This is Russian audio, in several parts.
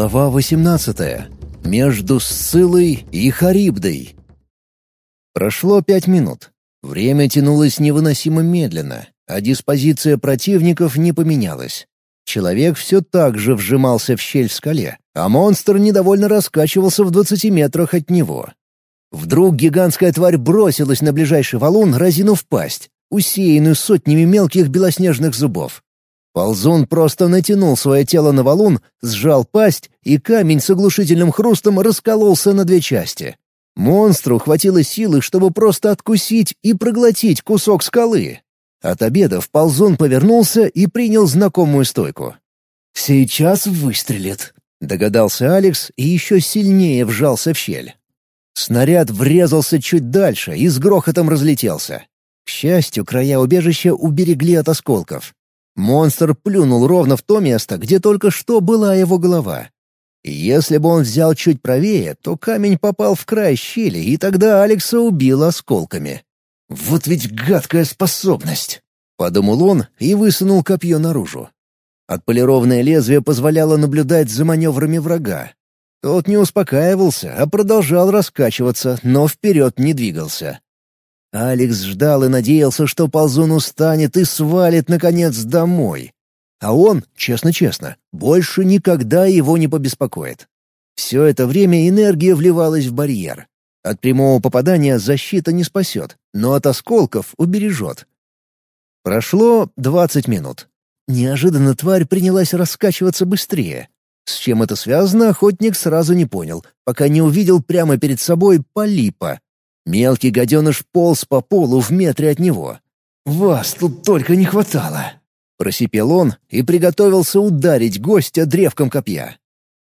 Глава 18. Между Сцилой и Харибдой. Прошло пять минут. Время тянулось невыносимо медленно, а диспозиция противников не поменялась. Человек все так же вжимался в щель в скале, а монстр недовольно раскачивался в двадцати метрах от него. Вдруг гигантская тварь бросилась на ближайший валун, разинув пасть, усеянную сотнями мелких белоснежных зубов. Ползун просто натянул свое тело на валун, сжал пасть, и камень с оглушительным хрустом раскололся на две части. Монстру хватило силы, чтобы просто откусить и проглотить кусок скалы. От обедов ползун повернулся и принял знакомую стойку. «Сейчас выстрелит», — догадался Алекс и еще сильнее вжался в щель. Снаряд врезался чуть дальше и с грохотом разлетелся. К счастью, края убежища уберегли от осколков. Монстр плюнул ровно в то место, где только что была его голова. Если бы он взял чуть правее, то камень попал в край щели, и тогда Алекса убил осколками. «Вот ведь гадкая способность!» — подумал он и высунул копье наружу. Отполированное лезвие позволяло наблюдать за маневрами врага. Тот не успокаивался, а продолжал раскачиваться, но вперед не двигался. Алекс ждал и надеялся, что ползун устанет и свалит, наконец, домой. А он, честно-честно, больше никогда его не побеспокоит. Все это время энергия вливалась в барьер. От прямого попадания защита не спасет, но от осколков убережет. Прошло двадцать минут. Неожиданно тварь принялась раскачиваться быстрее. С чем это связано, охотник сразу не понял, пока не увидел прямо перед собой полипа, Мелкий гаденыш полз по полу в метре от него. «Вас тут только не хватало!» Просипел он и приготовился ударить гостя древком копья.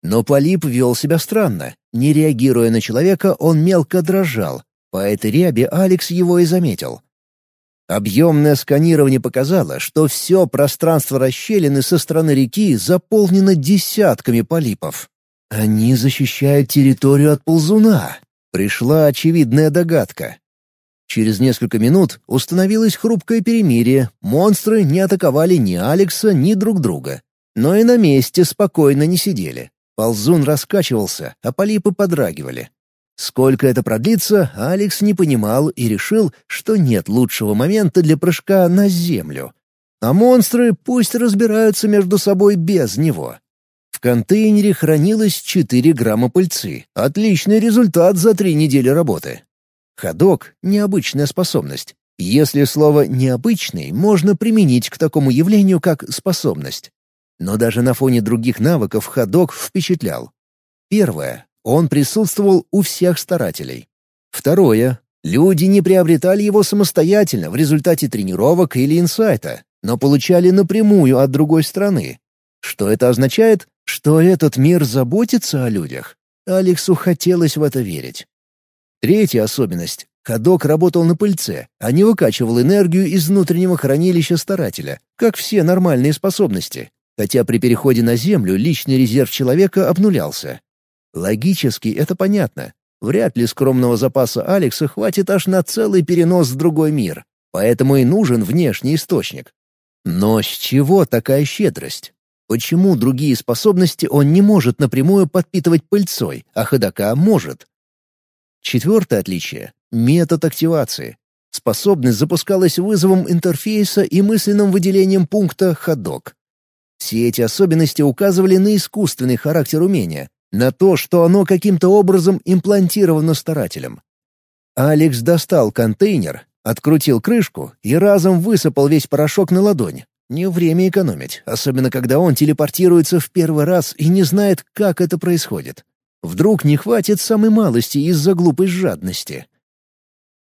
Но Полип вел себя странно. Не реагируя на человека, он мелко дрожал. По этой рябе Алекс его и заметил. Объемное сканирование показало, что все пространство расщелины со стороны реки заполнено десятками полипов. Они защищают территорию от ползуна. Пришла очевидная догадка. Через несколько минут установилось хрупкое перемирие, монстры не атаковали ни Алекса, ни друг друга. Но и на месте спокойно не сидели. Ползун раскачивался, а полипы подрагивали. Сколько это продлится, Алекс не понимал и решил, что нет лучшего момента для прыжка на землю. А монстры пусть разбираются между собой без него контейнере хранилось 4 грамма пыльцы. Отличный результат за три недели работы. Ходок — необычная способность. Если слово «необычный» можно применить к такому явлению, как способность. Но даже на фоне других навыков ходок впечатлял. Первое. Он присутствовал у всех старателей. Второе. Люди не приобретали его самостоятельно в результате тренировок или инсайта, но получали напрямую от другой страны. Что это означает? Что этот мир заботится о людях? Алексу хотелось в это верить. Третья особенность. Ходок работал на пыльце, а не выкачивал энергию из внутреннего хранилища старателя, как все нормальные способности, хотя при переходе на Землю личный резерв человека обнулялся. Логически это понятно. Вряд ли скромного запаса Алекса хватит аж на целый перенос в другой мир, поэтому и нужен внешний источник. Но с чего такая щедрость? Почему другие способности он не может напрямую подпитывать пыльцой, а ходока может? Четвертое отличие — метод активации. Способность запускалась вызовом интерфейса и мысленным выделением пункта «ходок». Все эти особенности указывали на искусственный характер умения, на то, что оно каким-то образом имплантировано старателем. Алекс достал контейнер, открутил крышку и разом высыпал весь порошок на ладонь, не время экономить, особенно когда он телепортируется в первый раз и не знает, как это происходит. Вдруг не хватит самой малости из-за глупой жадности.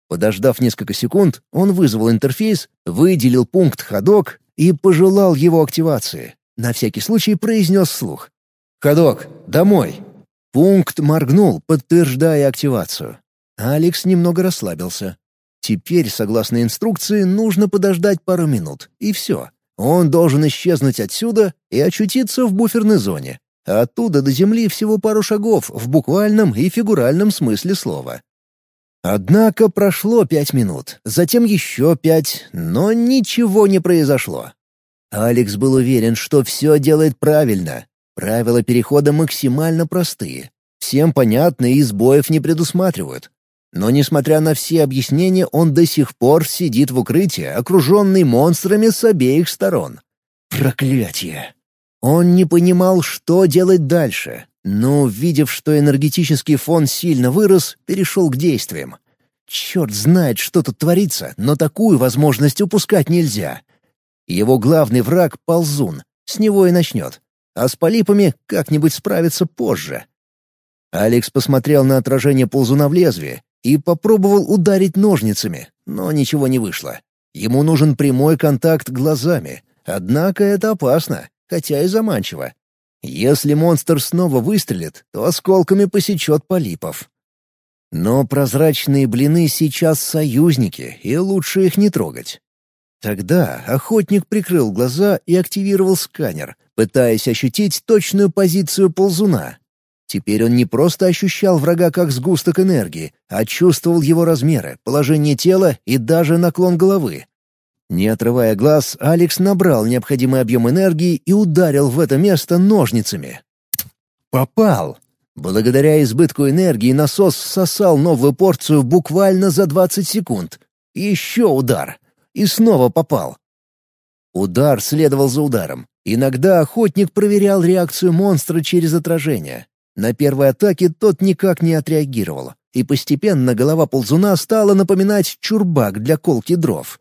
Подождав несколько секунд, он вызвал интерфейс, выделил пункт «Ходок» и пожелал его активации. На всякий случай произнес вслух. «Ходок, домой!» Пункт моргнул, подтверждая активацию. Алекс немного расслабился. Теперь, согласно инструкции, нужно подождать пару минут, и все. Он должен исчезнуть отсюда и очутиться в буферной зоне. оттуда до земли всего пару шагов в буквальном и фигуральном смысле слова. Однако прошло пять минут, затем еще пять, но ничего не произошло. Алекс был уверен, что все делает правильно. Правила перехода максимально простые. Всем понятны и сбоев не предусматривают. Но, несмотря на все объяснения, он до сих пор сидит в укрытии, окруженный монстрами с обеих сторон. Проклятие! Он не понимал, что делать дальше, но, увидев, что энергетический фон сильно вырос, перешел к действиям. Черт знает, что тут творится, но такую возможность упускать нельзя. Его главный враг — ползун, с него и начнет. А с полипами как-нибудь справиться позже. Алекс посмотрел на отражение ползуна в лезвие и попробовал ударить ножницами, но ничего не вышло. Ему нужен прямой контакт глазами, однако это опасно, хотя и заманчиво. Если монстр снова выстрелит, то осколками посечет полипов. Но прозрачные блины сейчас союзники, и лучше их не трогать. Тогда охотник прикрыл глаза и активировал сканер, пытаясь ощутить точную позицию ползуна. Теперь он не просто ощущал врага как сгусток энергии, а чувствовал его размеры, положение тела и даже наклон головы. Не отрывая глаз, Алекс набрал необходимый объем энергии и ударил в это место ножницами. Попал! Благодаря избытку энергии насос всосал новую порцию буквально за 20 секунд. Еще удар. И снова попал. Удар следовал за ударом. Иногда охотник проверял реакцию монстра через отражение. На первой атаке тот никак не отреагировал, и постепенно голова ползуна стала напоминать чурбак для колки дров.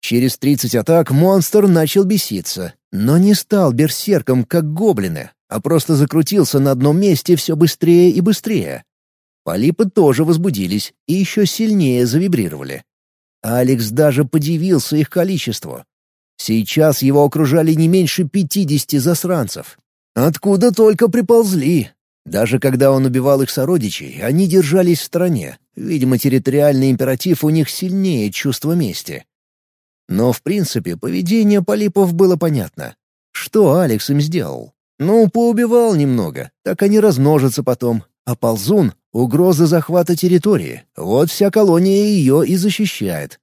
Через 30 атак монстр начал беситься, но не стал берсерком, как гоблины, а просто закрутился на одном месте все быстрее и быстрее. Полипы тоже возбудились и еще сильнее завибрировали. Алекс даже подивился их количеству. Сейчас его окружали не меньше пятидесяти засранцев. Откуда только приползли, даже когда он убивал их сородичей, они держались в стороне. Видимо, территориальный императив у них сильнее чувства мести. Но, в принципе, поведение полипов было понятно. Что Алекс им сделал? Ну, поубивал немного, так они размножатся потом. А ползун — угроза захвата территории. Вот вся колония ее и защищает.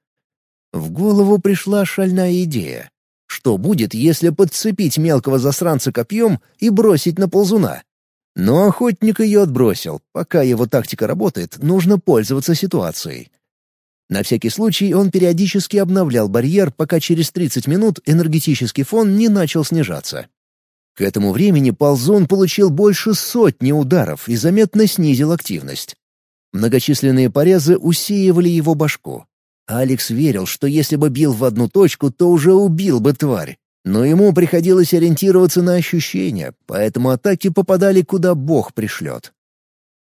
В голову пришла шальная идея. Что будет, если подцепить мелкого засранца копьем и бросить на ползуна? Но охотник ее отбросил. Пока его тактика работает, нужно пользоваться ситуацией. На всякий случай он периодически обновлял барьер, пока через 30 минут энергетический фон не начал снижаться. К этому времени ползун получил больше сотни ударов и заметно снизил активность. Многочисленные порезы усеивали его башку. Алекс верил, что если бы бил в одну точку, то уже убил бы тварь. Но ему приходилось ориентироваться на ощущения, поэтому атаки попадали куда бог пришлет.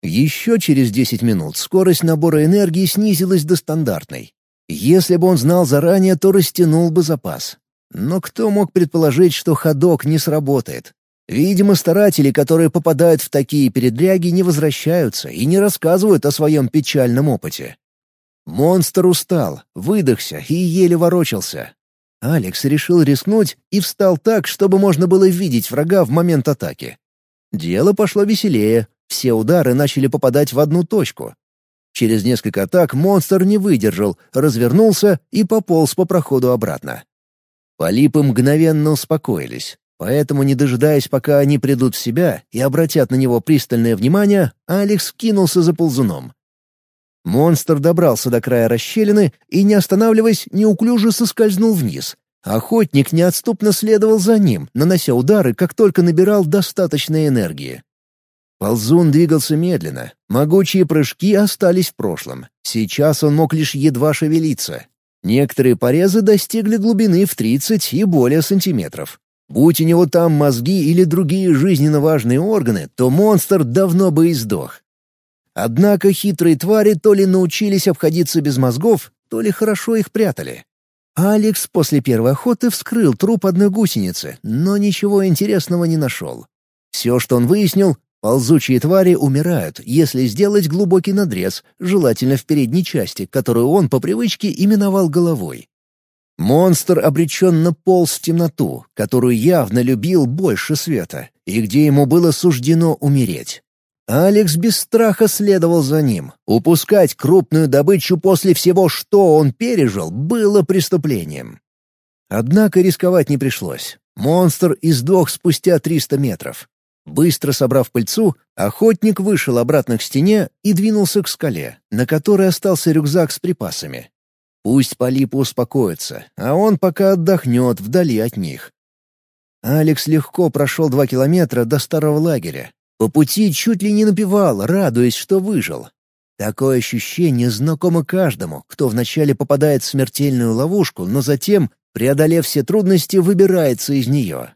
Еще через 10 минут скорость набора энергии снизилась до стандартной. Если бы он знал заранее, то растянул бы запас. Но кто мог предположить, что ходок не сработает? Видимо, старатели, которые попадают в такие передряги, не возвращаются и не рассказывают о своем печальном опыте. Монстр устал, выдохся и еле ворочался. Алекс решил рискнуть и встал так, чтобы можно было видеть врага в момент атаки. Дело пошло веселее, все удары начали попадать в одну точку. Через несколько атак монстр не выдержал, развернулся и пополз по проходу обратно. Полипы мгновенно успокоились, поэтому, не дожидаясь, пока они придут в себя и обратят на него пристальное внимание, Алекс кинулся за ползуном. Монстр добрался до края расщелины и, не останавливаясь, неуклюже соскользнул вниз. Охотник неотступно следовал за ним, нанося удары, как только набирал достаточной энергии. Ползун двигался медленно. Могучие прыжки остались в прошлом. Сейчас он мог лишь едва шевелиться. Некоторые порезы достигли глубины в 30 и более сантиметров. Будь у него там мозги или другие жизненно важные органы, то монстр давно бы и сдох. Однако хитрые твари то ли научились обходиться без мозгов, то ли хорошо их прятали. Алекс после первой охоты вскрыл труп одной гусеницы, но ничего интересного не нашел. Все, что он выяснил, ползучие твари умирают, если сделать глубокий надрез, желательно в передней части, которую он по привычке именовал головой. Монстр обреченно полз в темноту, которую явно любил больше света, и где ему было суждено умереть. Алекс без страха следовал за ним. Упускать крупную добычу после всего, что он пережил, было преступлением. Однако рисковать не пришлось. Монстр издох спустя 300 метров. Быстро собрав пыльцу, охотник вышел обратно к стене и двинулся к скале, на которой остался рюкзак с припасами. Пусть Полипа успокоится, а он пока отдохнет вдали от них. Алекс легко прошел два километра до старого лагеря. По пути чуть ли не напевал, радуясь, что выжил. Такое ощущение знакомо каждому, кто вначале попадает в смертельную ловушку, но затем, преодолев все трудности, выбирается из нее.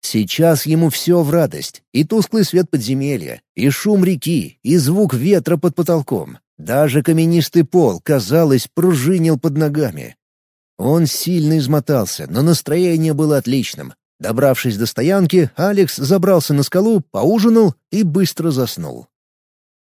Сейчас ему все в радость. И тусклый свет подземелья, и шум реки, и звук ветра под потолком. Даже каменистый пол, казалось, пружинил под ногами. Он сильно измотался, но настроение было отличным. Добравшись до стоянки, Алекс забрался на скалу, поужинал и быстро заснул.